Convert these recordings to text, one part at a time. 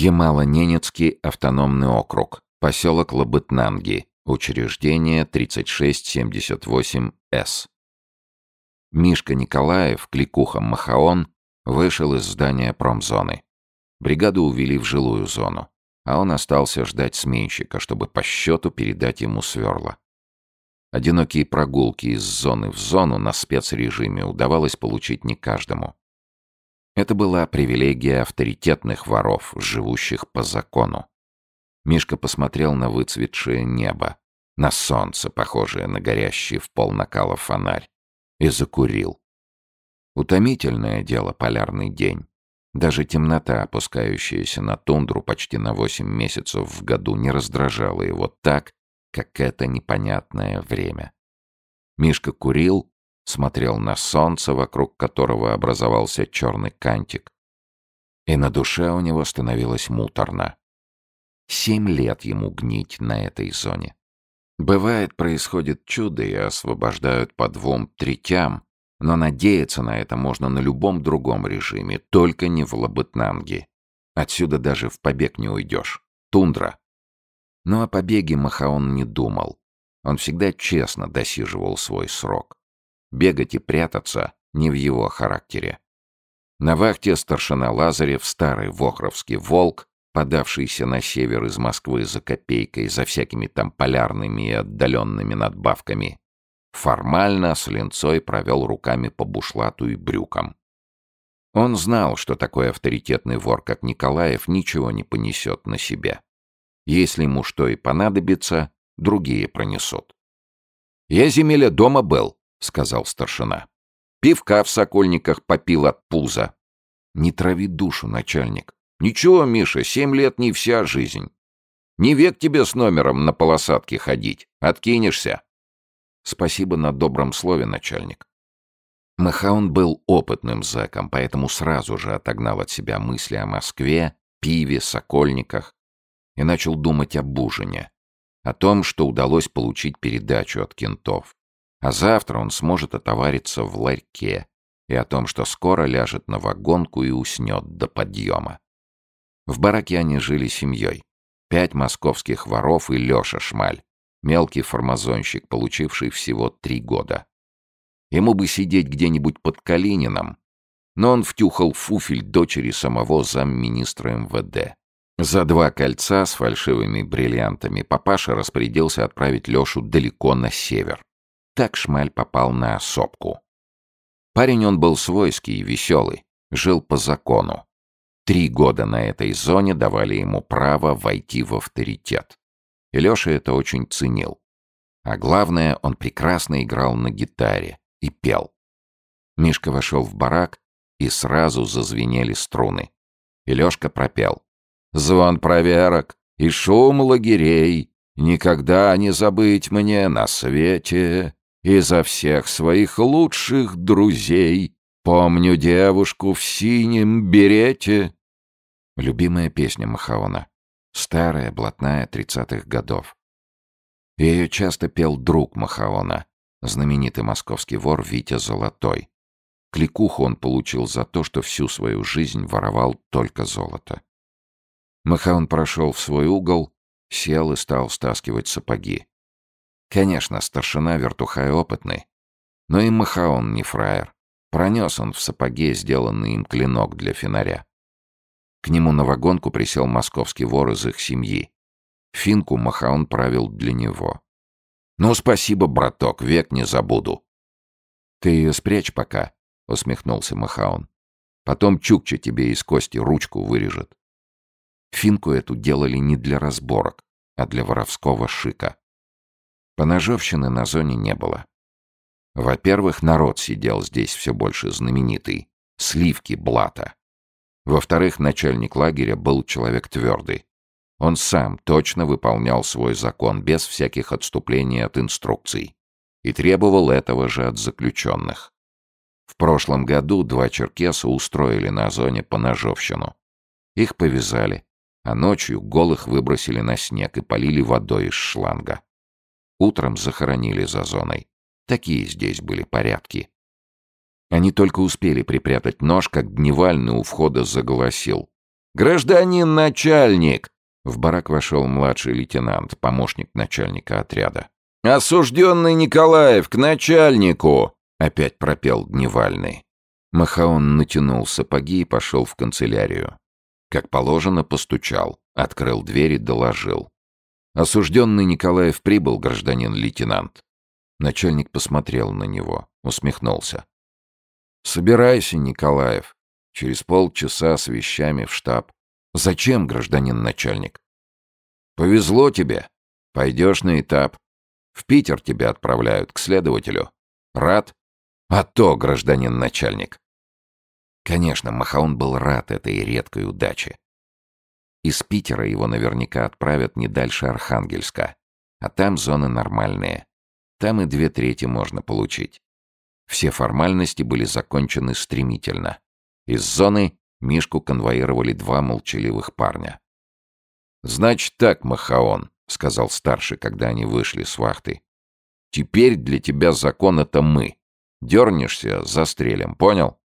Ямало-Ненецкий автономный округ. Поселок Лабытнанги. Учреждение 3678С. Мишка Николаев, кликуха Махаон, вышел из здания промзоны. Бригаду увели в жилую зону, а он остался ждать сменщика, чтобы по счету передать ему сверла. Одинокие прогулки из зоны в зону на спецрежиме удавалось получить не каждому. Это была привилегия авторитетных воров, живущих по закону. Мишка посмотрел на выцветшее небо, на солнце, похожее на горящий в пол накала фонарь, и закурил. Утомительное дело полярный день. Даже темнота, опускающаяся на тундру почти на восемь месяцев в году, не раздражала его так, как это непонятное время. Мишка курил, смотрел на солнце, вокруг которого образовался черный кантик. И на душе у него становилось муторно. Семь лет ему гнить на этой зоне. Бывает, происходит чудо и освобождают по двум третям, но надеяться на это можно на любом другом режиме, только не в Лабытнанге. Отсюда даже в побег не уйдешь. Тундра. Но о побеге Махаон не думал. Он всегда честно досиживал свой срок. Бегать и прятаться не в его характере. На вахте старшина Лазарев, старый вохровский волк, подавшийся на север из Москвы за копейкой, за всякими там полярными и отдаленными надбавками, формально с линцой провел руками по бушлату и брюкам. Он знал, что такой авторитетный вор, как Николаев, ничего не понесет на себе. Если ему что и понадобится, другие пронесут. «Я земеля дома был», — сказал старшина. «Пивка в сокольниках попил от пуза». «Не трави душу, начальник». «Ничего, Миша, семь лет не вся жизнь. Не век тебе с номером на полосатке ходить. Откинешься». «Спасибо на добром слове, начальник». Махаун был опытным зэком, поэтому сразу же отогнал от себя мысли о Москве, пиве, сокольниках и начал думать об ужине, о том, что удалось получить передачу от кентов. А завтра он сможет отовариться в ларьке и о том, что скоро ляжет на вагонку и уснет до подъема. В бараке они жили семьей. Пять московских воров и Леша Шмаль, мелкий формазонщик, получивший всего три года. Ему бы сидеть где-нибудь под Калинином, но он втюхал фуфель дочери самого замминистра МВД. За два кольца с фальшивыми бриллиантами папаша распорядился отправить Лешу далеко на север. Так Шмаль попал на сопку. Парень он был свойский и веселый, жил по закону. Три года на этой зоне давали ему право войти в авторитет. И Леша это очень ценил. А главное, он прекрасно играл на гитаре и пел. Мишка вошел в барак, и сразу зазвенели струны. И Лешка пропел. «Звон проверок и шум лагерей Никогда не забыть мне на свете Изо всех своих лучших друзей Помню девушку в синем берете. Любимая песня Махаона. Старая, блатная, тридцатых годов. Ее часто пел друг Махаона, знаменитый московский вор Витя Золотой. Кликуху он получил за то, что всю свою жизнь воровал только золото. Махаон прошел в свой угол, сел и стал стаскивать сапоги. Конечно, старшина вертухай опытный, но и Махаон не фраер. Пронес он в сапоге сделанный им клинок для фонаря. К нему на вагонку присел московский вор из их семьи. Финку Махаон правил для него. «Ну, спасибо, браток, век не забуду». «Ты ее спрячь пока», — усмехнулся Махаон. «Потом Чукча тебе из кости ручку вырежет». Финку эту делали не для разборок, а для воровского шика. Поножовщины на зоне не было. Во-первых, народ сидел здесь все больше знаменитый. Сливки Блата. Во-вторых, начальник лагеря был человек твердый. Он сам точно выполнял свой закон без всяких отступлений от инструкций и требовал этого же от заключенных. В прошлом году два черкеса устроили на зоне поножовщину. Их повязали, а ночью голых выбросили на снег и полили водой из шланга. Утром захоронили за зоной. Такие здесь были порядки. Они только успели припрятать нож, как Дневальный у входа заголосил. «Гражданин начальник!» В барак вошел младший лейтенант, помощник начальника отряда. «Осужденный Николаев, к начальнику!» — опять пропел Дневальный. Махаон натянул сапоги и пошел в канцелярию. Как положено, постучал, открыл дверь и доложил. «Осужденный Николаев прибыл, гражданин лейтенант». Начальник посмотрел на него, усмехнулся. «Собирайся, Николаев. Через полчаса с вещами в штаб. Зачем, гражданин начальник?» «Повезло тебе. Пойдешь на этап. В Питер тебя отправляют, к следователю. Рад? А то, гражданин начальник». Конечно, Махаон был рад этой редкой удаче. Из Питера его наверняка отправят не дальше Архангельска. А там зоны нормальные. Там и две трети можно получить. Все формальности были закончены стремительно. Из зоны Мишку конвоировали два молчаливых парня. «Значит так, Махаон», — сказал старший, когда они вышли с вахты. «Теперь для тебя закон — это мы. Дернешься — застрелим, понял?»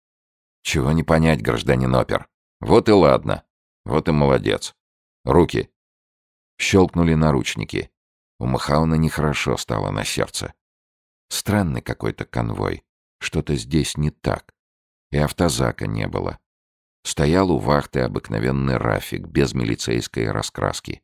«Чего не понять, гражданин опер. Вот и ладно. Вот и молодец. Руки». Щелкнули наручники. У Махауна нехорошо стало на сердце. Странный какой-то конвой. Что-то здесь не так. И автозака не было. Стоял у вахты обыкновенный рафик, без милицейской раскраски.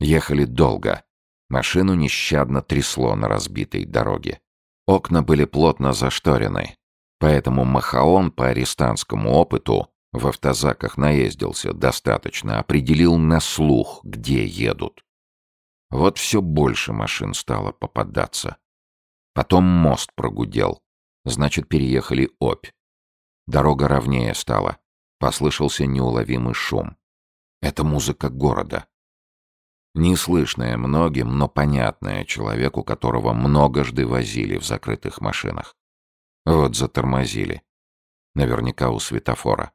Ехали долго. Машину нещадно трясло на разбитой дороге. Окна были плотно зашторены, поэтому Махаон по арестантскому опыту в автозаках наездился достаточно, определил на слух, где едут. Вот все больше машин стало попадаться. Потом мост прогудел. Значит, переехали Обь. Дорога ровнее стала. Послышался неуловимый шум. Это музыка города. Неслышная многим, но понятная человеку, которого многожды возили в закрытых машинах. Вот затормозили. Наверняка у светофора.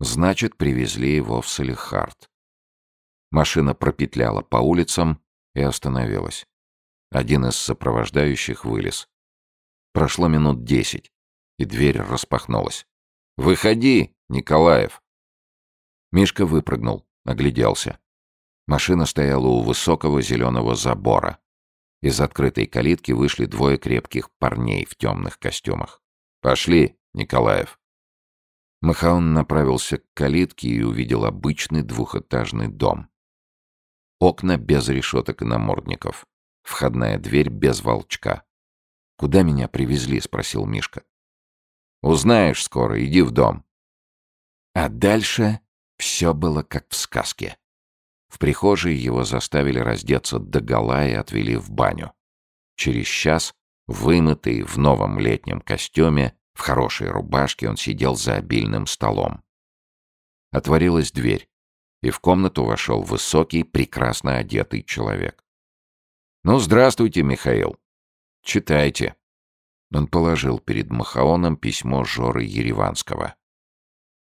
Значит, привезли его в Салихард. Машина пропетляла по улицам и остановилась. Один из сопровождающих вылез. Прошло минут десять, и дверь распахнулась. «Выходи, Николаев!» Мишка выпрыгнул, огляделся. Машина стояла у высокого зеленого забора. Из открытой калитки вышли двое крепких парней в темных костюмах. «Пошли, Николаев!» Махаон направился к калитке и увидел обычный двухэтажный дом. Окна без решеток и намордников. Входная дверь без волчка. «Куда меня привезли?» — спросил Мишка. «Узнаешь скоро, иди в дом». А дальше все было как в сказке. В прихожей его заставили раздеться догола и отвели в баню. Через час, вымытый в новом летнем костюме, в хорошей рубашке, он сидел за обильным столом. Отворилась дверь, и в комнату вошел высокий, прекрасно одетый человек. «Ну, здравствуйте, Михаил. Читайте». Он положил перед Махаоном письмо Жоры Ереванского.